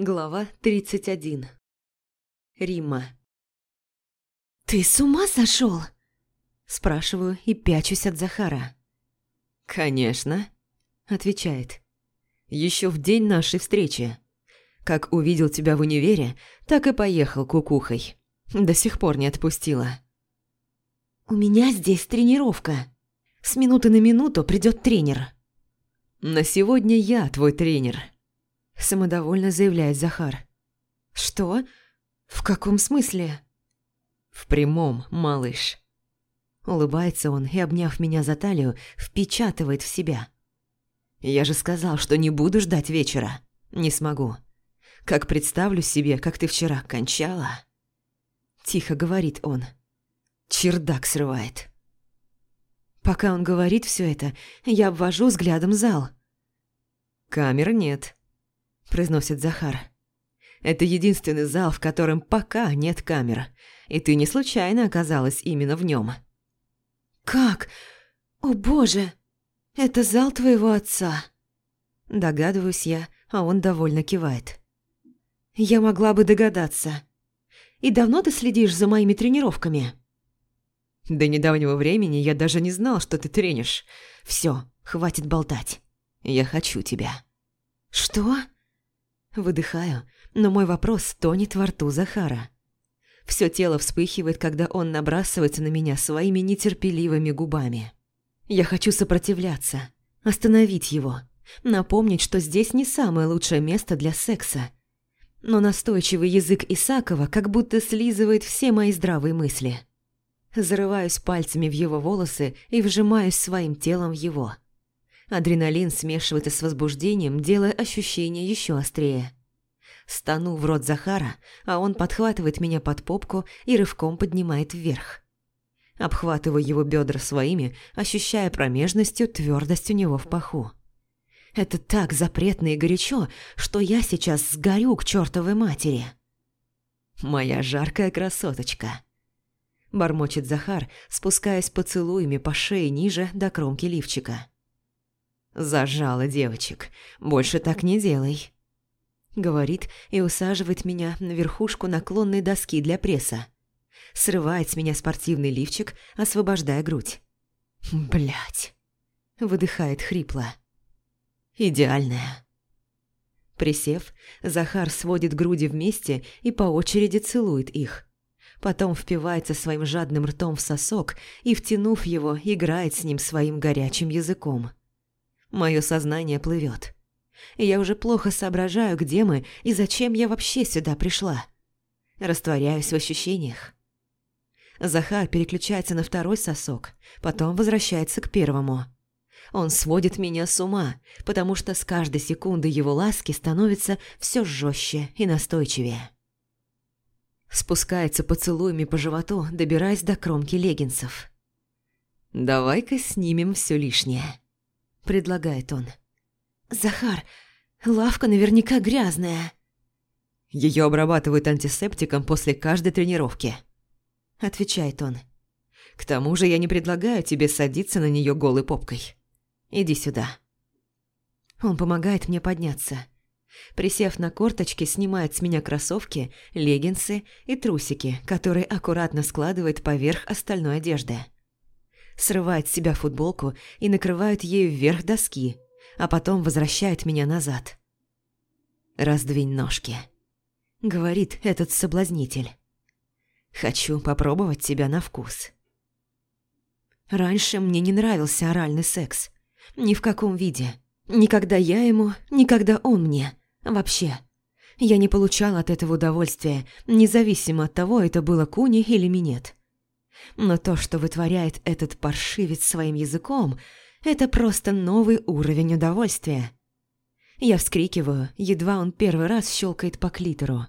Глава 31. Рима. «Ты с ума сошел? Спрашиваю и пячусь от Захара. «Конечно», – отвечает. Еще в день нашей встречи. Как увидел тебя в универе, так и поехал кукухой. До сих пор не отпустила». «У меня здесь тренировка. С минуты на минуту придет тренер». «На сегодня я твой тренер», Самодовольно заявляет Захар. «Что? В каком смысле?» «В прямом, малыш». Улыбается он и, обняв меня за талию, впечатывает в себя. «Я же сказал, что не буду ждать вечера. Не смогу. Как представлю себе, как ты вчера кончала...» Тихо говорит он. Чердак срывает. Пока он говорит все это, я обвожу взглядом зал. Камер нет. – произносит Захар. «Это единственный зал, в котором пока нет камер, и ты не случайно оказалась именно в нем. «Как? О боже! Это зал твоего отца!» Догадываюсь я, а он довольно кивает. «Я могла бы догадаться. И давно ты следишь за моими тренировками?» «До недавнего времени я даже не знал, что ты тренишь. Все, хватит болтать. Я хочу тебя». «Что?» Выдыхаю, но мой вопрос тонет во рту Захара. Все тело вспыхивает, когда он набрасывается на меня своими нетерпеливыми губами. Я хочу сопротивляться, остановить его, напомнить, что здесь не самое лучшее место для секса. Но настойчивый язык Исакова как будто слизывает все мои здравые мысли. Зарываюсь пальцами в его волосы и вжимаюсь своим телом в его – Адреналин смешивается с возбуждением, делая ощущение еще острее. Стану в рот Захара, а он подхватывает меня под попку и рывком поднимает вверх. Обхватываю его бедра своими, ощущая промежностью твердость у него в паху. Это так запретно и горячо, что я сейчас сгорю к чертовой матери. Моя жаркая красоточка. Бормочет Захар, спускаясь поцелуями по шее ниже до кромки лифчика. «Зажала девочек. Больше так не делай». Говорит и усаживает меня на верхушку наклонной доски для пресса. Срывает с меня спортивный лифчик, освобождая грудь. Блять. Выдыхает хрипло. Идеальная. Присев, Захар сводит груди вместе и по очереди целует их. Потом впивается своим жадным ртом в сосок и, втянув его, играет с ним своим горячим языком. Мое сознание плывет. Я уже плохо соображаю, где мы и зачем я вообще сюда пришла. Растворяюсь в ощущениях. Захар переключается на второй сосок, потом возвращается к первому. Он сводит меня с ума, потому что с каждой секунды его ласки становятся все жестче и настойчивее. Спускается поцелуями по животу, добираясь до кромки леггинсов. «Давай-ка снимем все лишнее» предлагает он. «Захар, лавка наверняка грязная». Ее обрабатывают антисептиком после каждой тренировки. Отвечает он. К тому же я не предлагаю тебе садиться на нее голой попкой. Иди сюда. Он помогает мне подняться. Присев на корточки, снимает с меня кроссовки, леггинсы и трусики, которые аккуратно складывает поверх остальной одежды срывает с себя футболку и накрывает ею вверх доски, а потом возвращает меня назад. «Раздвинь ножки», — говорит этот соблазнитель. «Хочу попробовать тебя на вкус». Раньше мне не нравился оральный секс. Ни в каком виде. Никогда я ему, никогда он мне. Вообще. Я не получала от этого удовольствия, независимо от того, это было куни или минет. Но то, что вытворяет этот паршивец своим языком, это просто новый уровень удовольствия. Я вскрикиваю, едва он первый раз щелкает по клитору.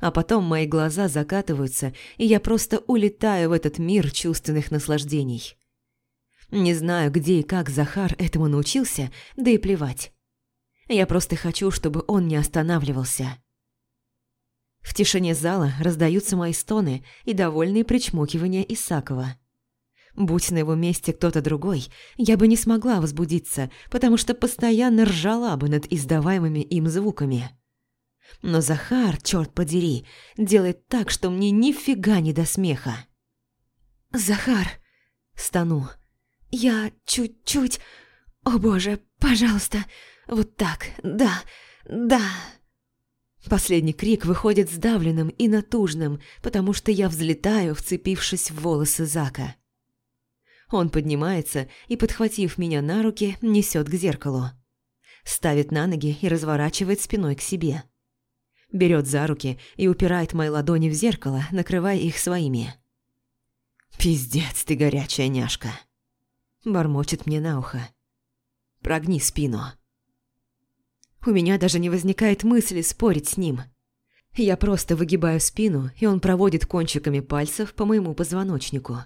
А потом мои глаза закатываются, и я просто улетаю в этот мир чувственных наслаждений. Не знаю, где и как Захар этому научился, да и плевать. Я просто хочу, чтобы он не останавливался. В тишине зала раздаются мои стоны и довольные причмокивания Исакова. Будь на его месте кто-то другой, я бы не смогла возбудиться, потому что постоянно ржала бы над издаваемыми им звуками. Но Захар, черт подери, делает так, что мне нифига не до смеха. «Захар!» – стану. «Я чуть-чуть... О боже, пожалуйста, вот так, да, да!» Последний крик выходит сдавленным и натужным, потому что я взлетаю, вцепившись в волосы Зака. Он поднимается и, подхватив меня на руки, несет к зеркалу. Ставит на ноги и разворачивает спиной к себе. Берет за руки и упирает мои ладони в зеркало, накрывая их своими. «Пиздец ты горячая няшка!» Бормочет мне на ухо. «Прогни спину!» У меня даже не возникает мысли спорить с ним. Я просто выгибаю спину, и он проводит кончиками пальцев по моему позвоночнику.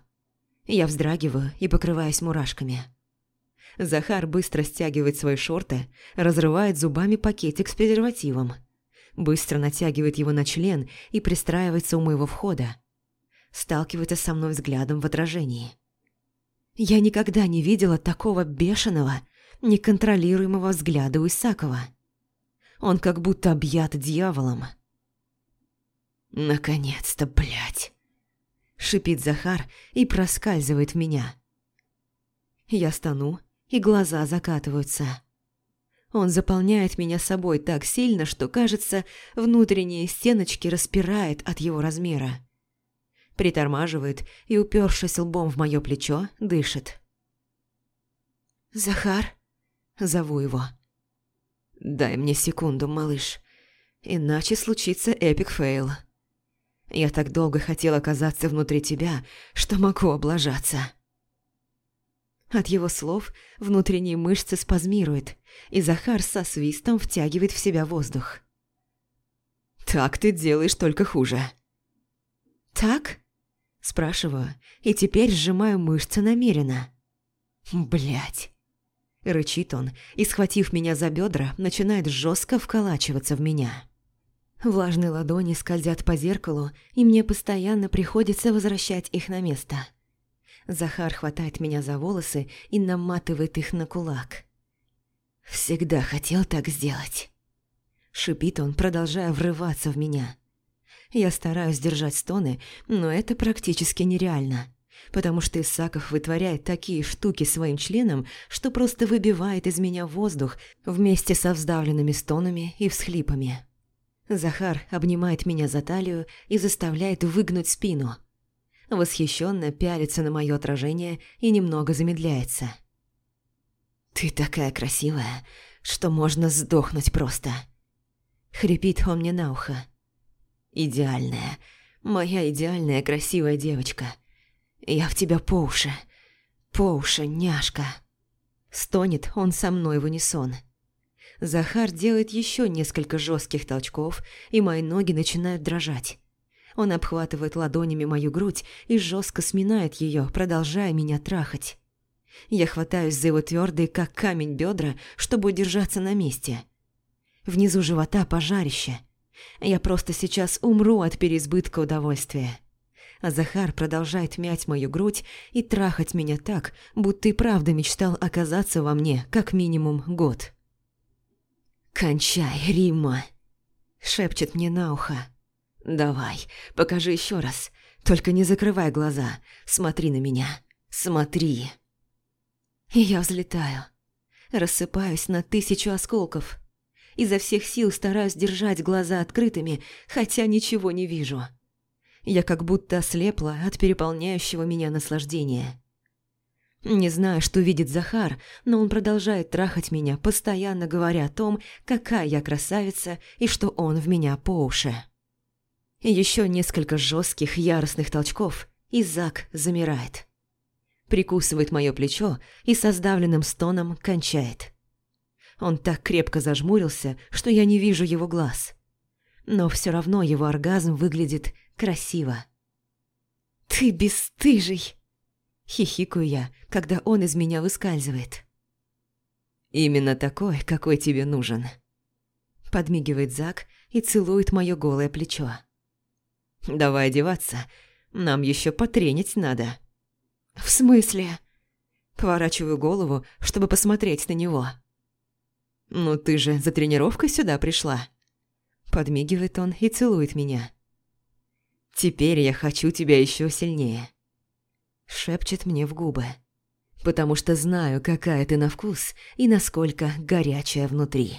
Я вздрагиваю и покрываюсь мурашками. Захар быстро стягивает свои шорты, разрывает зубами пакетик с презервативом. Быстро натягивает его на член и пристраивается у моего входа. Сталкивается со мной взглядом в отражении. Я никогда не видела такого бешеного, неконтролируемого взгляда у Исакова. Он как будто объят дьяволом. «Наконец-то, блядь!» Шипит Захар и проскальзывает в меня. Я стону, и глаза закатываются. Он заполняет меня собой так сильно, что, кажется, внутренние стеночки распирает от его размера. Притормаживает и, упершись лбом в мое плечо, дышит. «Захар?» – зову его. «Дай мне секунду, малыш, иначе случится epic fail. Я так долго хотел оказаться внутри тебя, что могу облажаться». От его слов внутренние мышцы спазмируют, и Захар со свистом втягивает в себя воздух. «Так ты делаешь только хуже». «Так?» – спрашиваю, и теперь сжимаю мышцы намеренно. Блять. Рычит он и, схватив меня за бедра, начинает жестко вколачиваться в меня. Влажные ладони скользят по зеркалу, и мне постоянно приходится возвращать их на место. Захар хватает меня за волосы и наматывает их на кулак. «Всегда хотел так сделать». Шипит он, продолжая врываться в меня. Я стараюсь держать стоны, но это практически нереально потому что Исаков вытворяет такие штуки своим членом, что просто выбивает из меня воздух вместе со вздавленными стонами и всхлипами. Захар обнимает меня за талию и заставляет выгнуть спину. Восхищенно пялится на мое отражение и немного замедляется. «Ты такая красивая, что можно сдохнуть просто!» Хрипит он мне на ухо. «Идеальная, моя идеальная красивая девочка!» «Я в тебя по уши, по уши, няшка!» Стонет он со мной в унисон. Захар делает еще несколько жестких толчков, и мои ноги начинают дрожать. Он обхватывает ладонями мою грудь и жестко сминает ее, продолжая меня трахать. Я хватаюсь за его твердые, как камень, бедра, чтобы удержаться на месте. Внизу живота пожарище. Я просто сейчас умру от переизбытка удовольствия а Захар продолжает мять мою грудь и трахать меня так, будто и правда мечтал оказаться во мне как минимум год. «Кончай, Римма!» – шепчет мне на ухо. «Давай, покажи еще раз. Только не закрывай глаза. Смотри на меня. Смотри!» И я взлетаю. Рассыпаюсь на тысячу осколков. Изо всех сил стараюсь держать глаза открытыми, хотя ничего не вижу. Я как будто ослепла от переполняющего меня наслаждения. Не знаю, что видит Захар, но он продолжает трахать меня, постоянно говоря о том, какая я красавица и что он в меня по уши. Еще несколько жестких яростных толчков, и Зак замирает. Прикусывает мое плечо и со сдавленным стоном кончает. Он так крепко зажмурился, что я не вижу его глаз. Но все равно его оргазм выглядит красиво. «Ты бесстыжий!» – хихикаю я, когда он из меня выскальзывает. «Именно такой, какой тебе нужен», – подмигивает Зак и целует мое голое плечо. «Давай одеваться, нам еще потренить надо». «В смысле?» Поворачиваю голову, чтобы посмотреть на него. «Ну ты же за тренировкой сюда пришла?» Подмигивает он и целует меня. «Теперь я хочу тебя еще сильнее», – шепчет мне в губы, потому что знаю, какая ты на вкус и насколько горячая внутри.